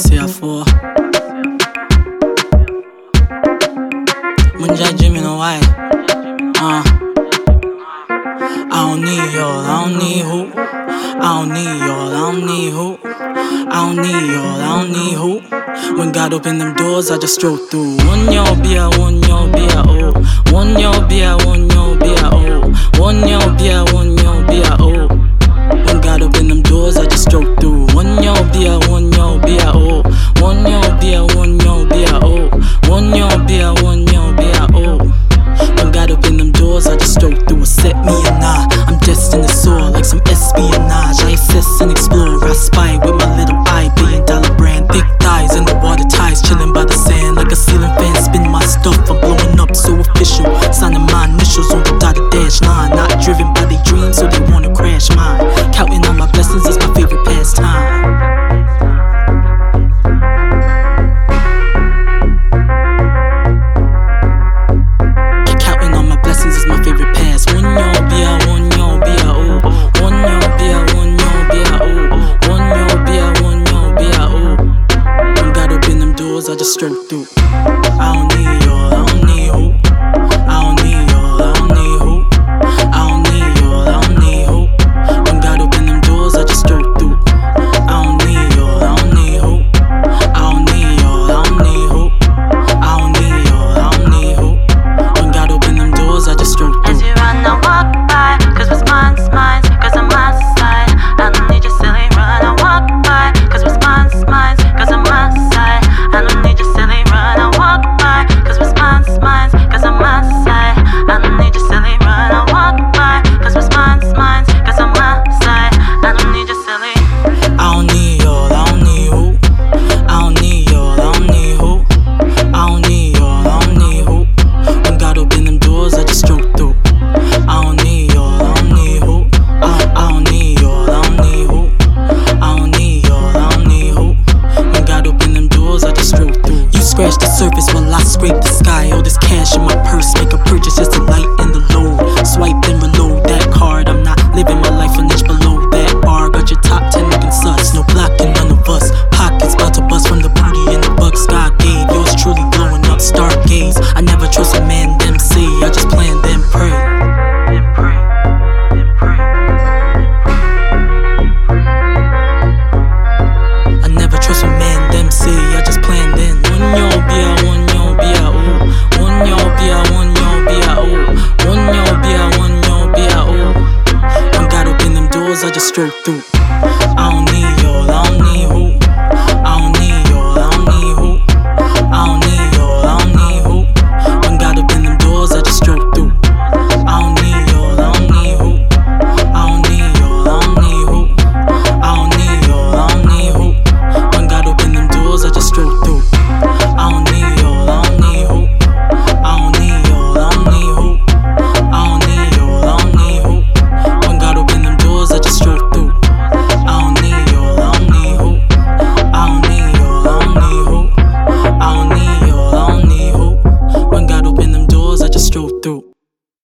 It's here for. Munja Jimmy, no why? Uh. I don't need y'all, I don't need who. I don't need y'all, I don't need who. I don't need y'all, I don't need who. When God opened them doors, I just strode through. One y'all be a Strength through. scratch the surface while I scrape the sky. All this cash in my purse, make a purchase just to light Victor